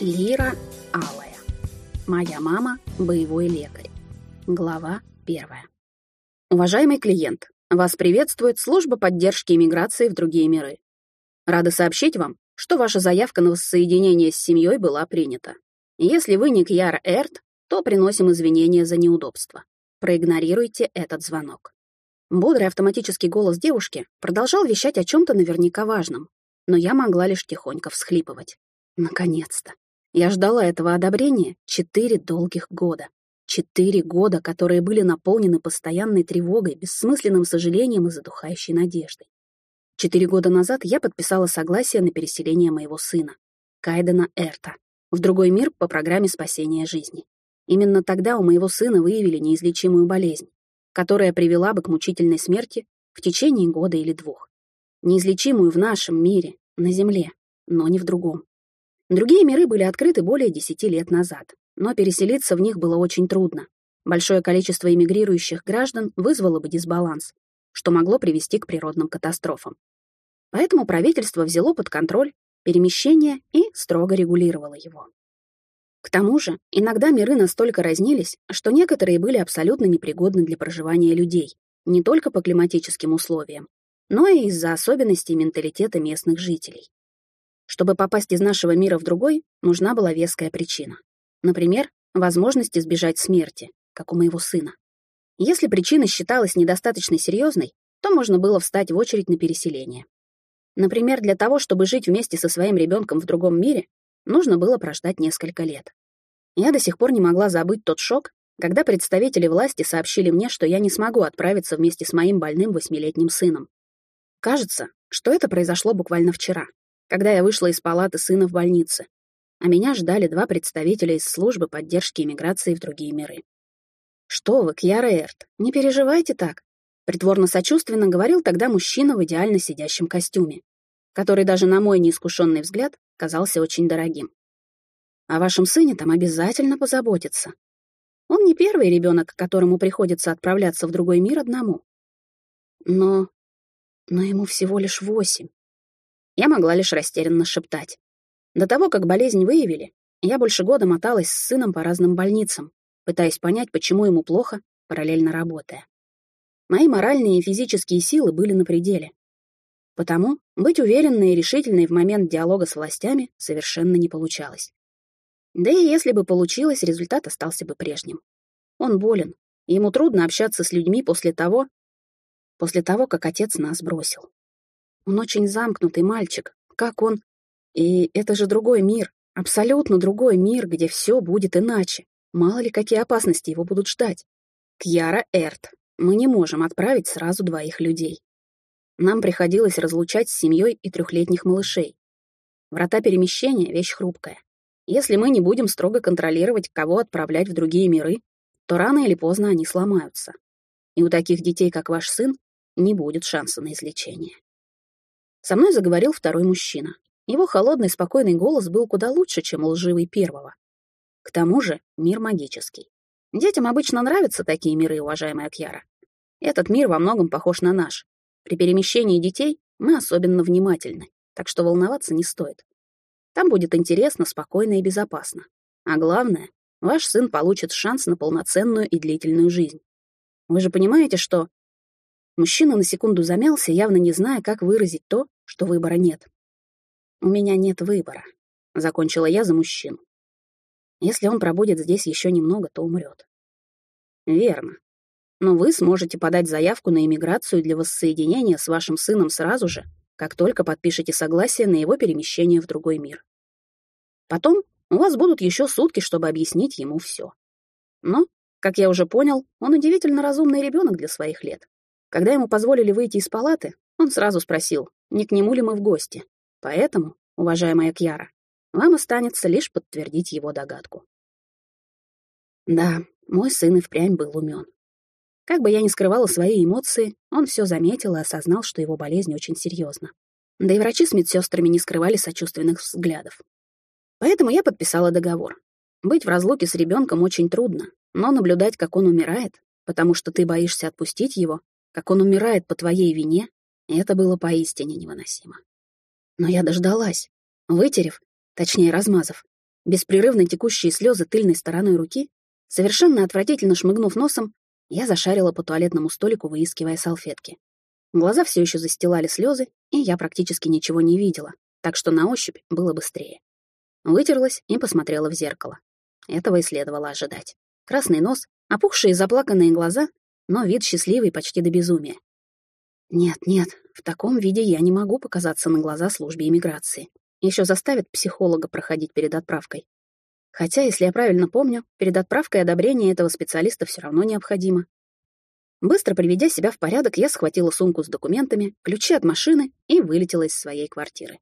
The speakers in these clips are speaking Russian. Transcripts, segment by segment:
Лира Алая. Моя мама – боевой лекарь. Глава первая. Уважаемый клиент, вас приветствует служба поддержки иммиграции в другие миры. Рада сообщить вам, что ваша заявка на воссоединение с семьей была принята. Если вы не Кьяра Эрт, то приносим извинения за неудобство. Проигнорируйте этот звонок. Бодрый автоматический голос девушки продолжал вещать о чем-то наверняка важном, но я могла лишь тихонько всхлипывать. Наконец-то. Я ждала этого одобрения четыре долгих года. Четыре года, которые были наполнены постоянной тревогой, бессмысленным сожалением и задухающей надеждой. Четыре года назад я подписала согласие на переселение моего сына, Кайдена Эрта, в другой мир по программе спасения жизни. Именно тогда у моего сына выявили неизлечимую болезнь, которая привела бы к мучительной смерти в течение года или двух. Неизлечимую в нашем мире, на Земле, но не в другом. Другие миры были открыты более десяти лет назад, но переселиться в них было очень трудно. Большое количество эмигрирующих граждан вызвало бы дисбаланс, что могло привести к природным катастрофам. Поэтому правительство взяло под контроль перемещение и строго регулировало его. К тому же, иногда миры настолько разнились, что некоторые были абсолютно непригодны для проживания людей, не только по климатическим условиям, но и из-за особенностей менталитета местных жителей. Чтобы попасть из нашего мира в другой, нужна была веская причина. Например, возможность избежать смерти, как у моего сына. Если причина считалась недостаточно серьезной, то можно было встать в очередь на переселение. Например, для того, чтобы жить вместе со своим ребенком в другом мире, нужно было прождать несколько лет. Я до сих пор не могла забыть тот шок, когда представители власти сообщили мне, что я не смогу отправиться вместе с моим больным восьмилетним сыном. Кажется, что это произошло буквально вчера когда я вышла из палаты сына в больнице, а меня ждали два представителя из службы поддержки иммиграции в другие миры. «Что вы, Кьяра Эрт, не переживайте так», притворно-сочувственно говорил тогда мужчина в идеально сидящем костюме, который даже на мой неискушенный взгляд казался очень дорогим. О вашем сыне там обязательно позаботиться. Он не первый ребенок, которому приходится отправляться в другой мир одному. Но... но ему всего лишь восемь. Я могла лишь растерянно шептать. До того, как болезнь выявили, я больше года моталась с сыном по разным больницам, пытаясь понять, почему ему плохо, параллельно работая. Мои моральные и физические силы были на пределе. Потому быть уверенной и решительной в момент диалога с властями совершенно не получалось. Да и если бы получилось, результат остался бы прежним. Он болен, и ему трудно общаться с людьми после того, после того, как отец нас бросил. Он очень замкнутый мальчик. Как он... И это же другой мир, абсолютно другой мир, где все будет иначе. Мало ли, какие опасности его будут ждать. Кьяра Эрт. Мы не можем отправить сразу двоих людей. Нам приходилось разлучать с семьей и трехлетних малышей. Врата перемещения — вещь хрупкая. Если мы не будем строго контролировать, кого отправлять в другие миры, то рано или поздно они сломаются. И у таких детей, как ваш сын, не будет шанса на излечение. Со мной заговорил второй мужчина. Его холодный, спокойный голос был куда лучше, чем лживый первого. К тому же мир магический. Детям обычно нравятся такие миры, уважаемая Кьяра. Этот мир во многом похож на наш. При перемещении детей мы особенно внимательны, так что волноваться не стоит. Там будет интересно, спокойно и безопасно. А главное, ваш сын получит шанс на полноценную и длительную жизнь. Вы же понимаете, что Мужчина на секунду замялся, явно не зная, как выразить то, что выбора нет. «У меня нет выбора», — закончила я за мужчину. «Если он пробудет здесь еще немного, то умрет». «Верно. Но вы сможете подать заявку на иммиграцию для воссоединения с вашим сыном сразу же, как только подпишете согласие на его перемещение в другой мир. Потом у вас будут еще сутки, чтобы объяснить ему все. Но, как я уже понял, он удивительно разумный ребенок для своих лет. Когда ему позволили выйти из палаты, он сразу спросил, не к нему ли мы в гости. Поэтому, уважаемая Кьяра, вам останется лишь подтвердить его догадку. Да, мой сын и впрямь был умен. Как бы я ни скрывала свои эмоции, он все заметил и осознал, что его болезнь очень серьезна. Да и врачи с медсестрами не скрывали сочувственных взглядов. Поэтому я подписала договор. Быть в разлуке с ребенком очень трудно, но наблюдать, как он умирает, потому что ты боишься отпустить его, как он умирает по твоей вине, это было поистине невыносимо. Но я дождалась, вытерев, точнее размазав, беспрерывно текущие слезы тыльной стороной руки, совершенно отвратительно шмыгнув носом, я зашарила по туалетному столику, выискивая салфетки. Глаза все еще застилали слезы, и я практически ничего не видела, так что на ощупь было быстрее. Вытерлась и посмотрела в зеркало. Этого и следовало ожидать. Красный нос, опухшие заплаканные глаза, но вид счастливый почти до безумия. Нет, нет, в таком виде я не могу показаться на глаза службе иммиграции. Еще заставят психолога проходить перед отправкой. Хотя, если я правильно помню, перед отправкой одобрение этого специалиста все равно необходимо. Быстро приведя себя в порядок, я схватила сумку с документами, ключи от машины и вылетела из своей квартиры.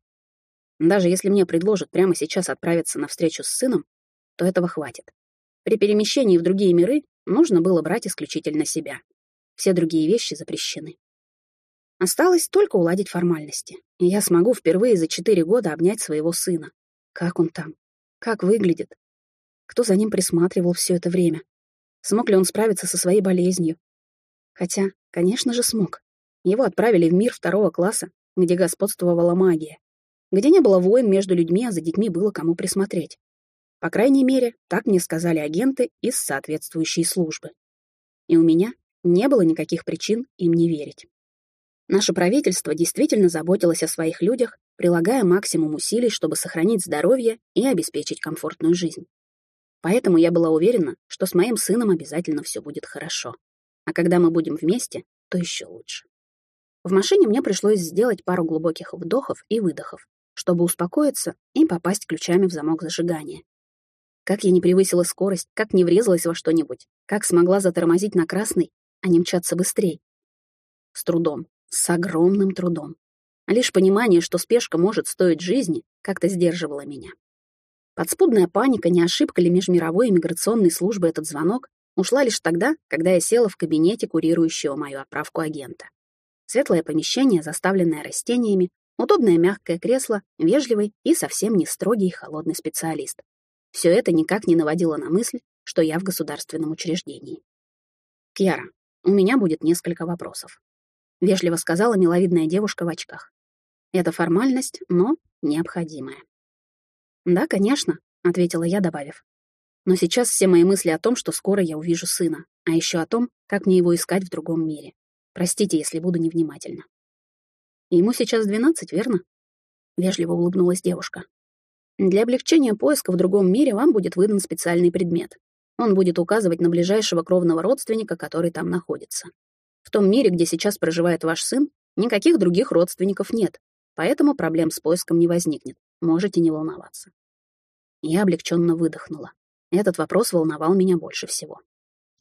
Даже если мне предложат прямо сейчас отправиться на встречу с сыном, то этого хватит. При перемещении в другие миры нужно было брать исключительно себя. Все другие вещи запрещены. Осталось только уладить формальности, и я смогу впервые за четыре года обнять своего сына. Как он там? Как выглядит? Кто за ним присматривал все это время? Смог ли он справиться со своей болезнью? Хотя, конечно же, смог. Его отправили в мир второго класса, где господствовала магия, где не было войн между людьми, а за детьми было кому присмотреть. По крайней мере, так мне сказали агенты из соответствующей службы. И у меня не было никаких причин им не верить. Наше правительство действительно заботилось о своих людях, прилагая максимум усилий, чтобы сохранить здоровье и обеспечить комфортную жизнь. Поэтому я была уверена, что с моим сыном обязательно все будет хорошо. А когда мы будем вместе, то еще лучше. В машине мне пришлось сделать пару глубоких вдохов и выдохов, чтобы успокоиться и попасть ключами в замок зажигания. Как я не превысила скорость, как не врезалась во что-нибудь, как смогла затормозить на красный, а не мчаться быстрее. С трудом, с огромным трудом. Лишь понимание, что спешка может стоить жизни, как-то сдерживало меня. Подспудная паника, не ошибка ли межмировой иммиграционной службы этот звонок, ушла лишь тогда, когда я села в кабинете курирующего мою отправку агента. Светлое помещение, заставленное растениями, удобное мягкое кресло, вежливый и совсем не строгий холодный специалист. Все это никак не наводило на мысль, что я в государственном учреждении. «Кьяра, у меня будет несколько вопросов. — вежливо сказала миловидная девушка в очках. «Это формальность, но необходимая». «Да, конечно», — ответила я, добавив. «Но сейчас все мои мысли о том, что скоро я увижу сына, а еще о том, как мне его искать в другом мире. Простите, если буду невнимательна». «Ему сейчас двенадцать, верно?» — вежливо улыбнулась девушка. «Для облегчения поиска в другом мире вам будет выдан специальный предмет. Он будет указывать на ближайшего кровного родственника, который там находится. В том мире, где сейчас проживает ваш сын, никаких других родственников нет, поэтому проблем с поиском не возникнет. Можете не волноваться. Я облегченно выдохнула. Этот вопрос волновал меня больше всего.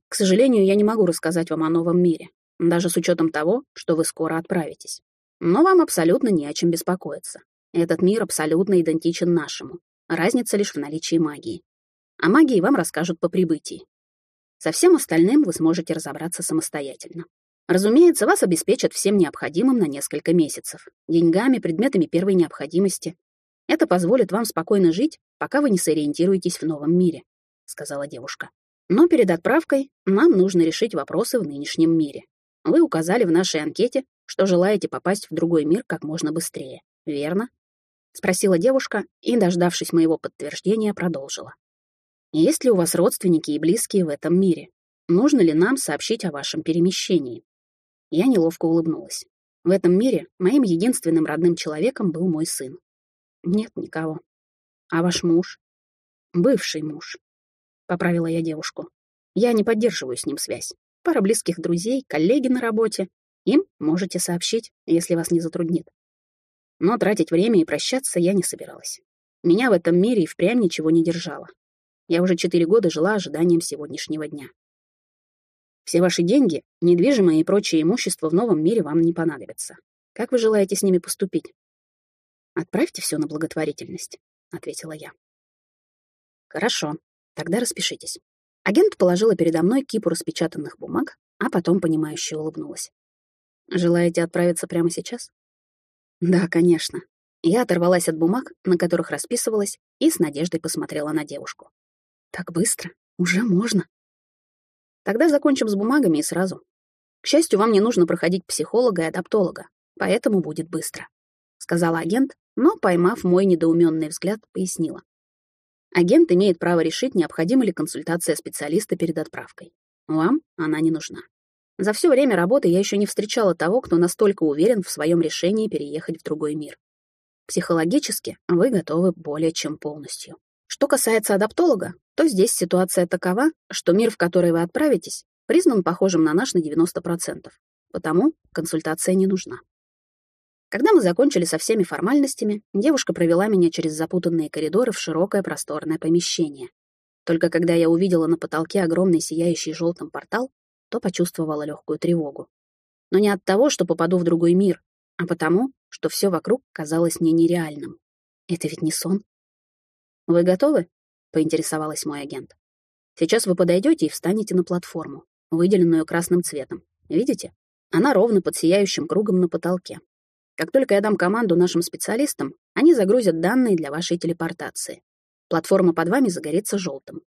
К сожалению, я не могу рассказать вам о новом мире, даже с учетом того, что вы скоро отправитесь. Но вам абсолютно не о чем беспокоиться. Этот мир абсолютно идентичен нашему. Разница лишь в наличии магии. О магии вам расскажут по прибытии. Со всем остальным вы сможете разобраться самостоятельно. Разумеется, вас обеспечат всем необходимым на несколько месяцев. Деньгами, предметами первой необходимости. Это позволит вам спокойно жить, пока вы не сориентируетесь в новом мире», — сказала девушка. «Но перед отправкой нам нужно решить вопросы в нынешнем мире. Вы указали в нашей анкете, что желаете попасть в другой мир как можно быстрее, верно?» — спросила девушка и, дождавшись моего подтверждения, продолжила. «Есть ли у вас родственники и близкие в этом мире? Нужно ли нам сообщить о вашем перемещении?» Я неловко улыбнулась. В этом мире моим единственным родным человеком был мой сын. Нет никого. А ваш муж? Бывший муж. Поправила я девушку. Я не поддерживаю с ним связь. Пара близких друзей, коллеги на работе. Им можете сообщить, если вас не затруднит. Но тратить время и прощаться я не собиралась. Меня в этом мире и впрямь ничего не держало. Я уже четыре года жила ожиданием сегодняшнего дня. Все ваши деньги, недвижимое и прочее имущество в новом мире вам не понадобятся. Как вы желаете с ними поступить? Отправьте все на благотворительность, ответила я. Хорошо, тогда распишитесь. Агент положила передо мной кипу распечатанных бумаг, а потом понимающе улыбнулась. Желаете отправиться прямо сейчас? Да, конечно. Я оторвалась от бумаг, на которых расписывалась, и с надеждой посмотрела на девушку. Так быстро? Уже можно? Тогда закончим с бумагами и сразу. К счастью, вам не нужно проходить психолога и адаптолога, поэтому будет быстро», — сказала агент, но, поймав мой недоуменный взгляд, пояснила. Агент имеет право решить, необходима ли консультация специалиста перед отправкой. Вам она не нужна. За все время работы я еще не встречала того, кто настолько уверен в своем решении переехать в другой мир. Психологически вы готовы более чем полностью. Что касается адаптолога, то здесь ситуация такова, что мир, в который вы отправитесь, признан похожим на наш на 90%. Потому консультация не нужна. Когда мы закончили со всеми формальностями, девушка провела меня через запутанные коридоры в широкое просторное помещение. Только когда я увидела на потолке огромный сияющий желтым портал, то почувствовала легкую тревогу. Но не от того, что попаду в другой мир, а потому, что все вокруг казалось мне нереальным. Это ведь не сон. «Вы готовы?» — поинтересовалась мой агент. «Сейчас вы подойдете и встанете на платформу, выделенную красным цветом. Видите? Она ровно под сияющим кругом на потолке. Как только я дам команду нашим специалистам, они загрузят данные для вашей телепортации. Платформа под вами загорится желтым.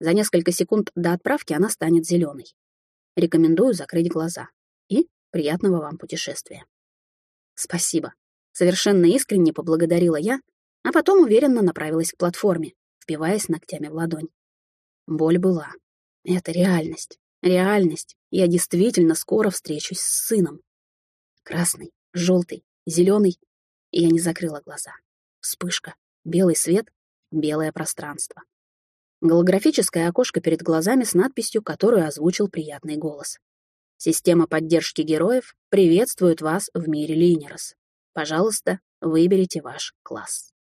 За несколько секунд до отправки она станет зеленой. Рекомендую закрыть глаза. И приятного вам путешествия. Спасибо. Совершенно искренне поблагодарила я, а потом уверенно направилась к платформе, впиваясь ногтями в ладонь. Боль была. Это реальность. Реальность. Я действительно скоро встречусь с сыном. Красный, желтый, зеленый, и я не закрыла глаза. Вспышка, белый свет, белое пространство. Голографическое окошко перед глазами с надписью, которую озвучил приятный голос. Система поддержки героев приветствует вас в мире Линерос. Пожалуйста, выберите ваш класс.